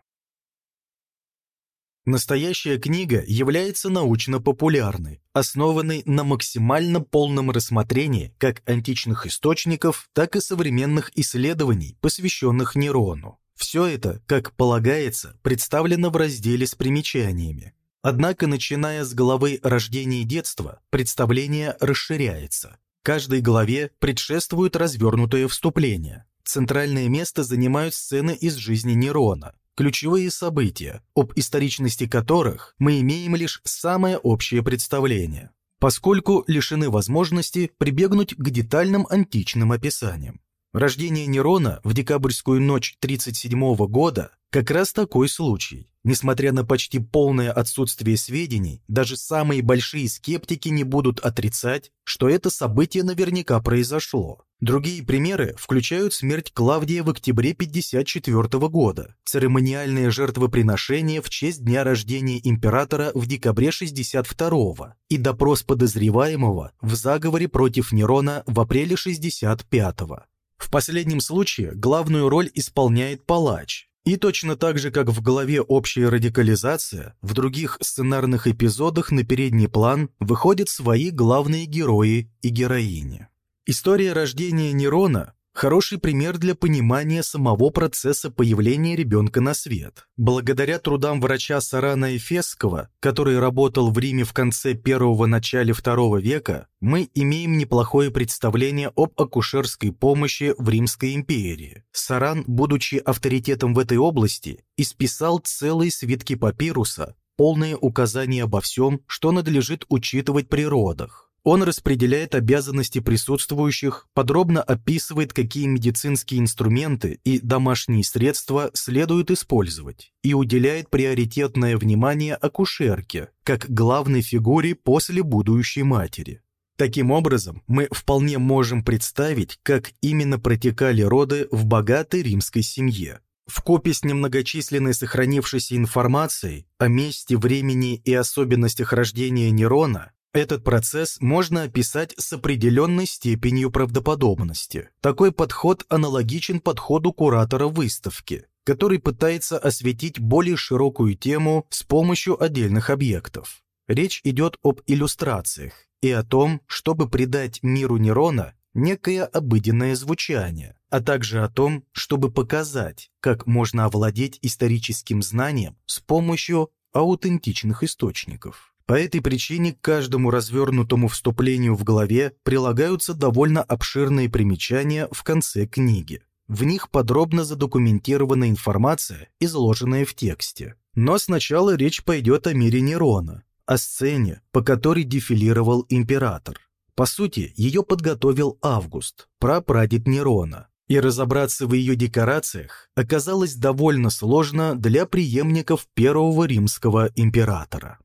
Настоящая книга является научно-популярной, основанной на максимально полном рассмотрении как античных источников, так и современных исследований, посвященных Нерону. Все это, как полагается, представлено в разделе с примечаниями. Однако, начиная с главы «Рождение и детство», представление расширяется. Каждой главе предшествует развернутое вступление. Центральное место занимают сцены из жизни Нерона, ключевые события, об историчности которых мы имеем лишь самое общее представление, поскольку лишены возможности прибегнуть к детальным античным описаниям. Рождение Нерона в декабрьскую ночь 37 года как раз такой случай. Несмотря на почти полное отсутствие сведений, даже самые большие скептики не будут отрицать, что это событие наверняка произошло. Другие примеры включают смерть Клавдия в октябре 54 года, церемониальное жертвоприношение в честь дня рождения императора в декабре 62 и допрос подозреваемого в заговоре против Нерона в апреле 65 -го. В последнем случае главную роль исполняет палач, и точно так же, как в голове общая радикализация, в других сценарных эпизодах на передний план выходят свои главные герои и героини. История рождения Нерона хороший пример для понимания самого процесса появления ребенка на свет. Благодаря трудам врача Сарана Эфесского, который работал в Риме в конце первого-начале второго века, мы имеем неплохое представление об акушерской помощи в Римской империи. Саран, будучи авторитетом в этой области, исписал целые свитки папируса, полные указания обо всем, что надлежит учитывать при родах. Он распределяет обязанности присутствующих, подробно описывает, какие медицинские инструменты и домашние средства следует использовать, и уделяет приоритетное внимание акушерке, как главной фигуре после будущей матери. Таким образом, мы вполне можем представить, как именно протекали роды в богатой римской семье. В купе с немногочисленной сохранившейся информацией о месте, времени и особенностях рождения Нерона этот процесс можно описать с определенной степенью правдоподобности. Такой подход аналогичен подходу куратора выставки, который пытается осветить более широкую тему с помощью отдельных объектов. Речь идет об иллюстрациях и о том, чтобы придать миру Нерона некое обыденное звучание, а также о том, чтобы показать, как можно овладеть историческим знанием с помощью аутентичных источников. По этой причине к каждому развернутому вступлению в главе прилагаются довольно обширные примечания в конце книги. В них подробно задокументирована информация, изложенная в тексте. Но сначала речь пойдет о мире Нерона, о сцене, по которой дефилировал император. По сути, ее подготовил Август, прапрадед Нерона, и разобраться в ее декорациях оказалось довольно сложно для преемников первого римского императора.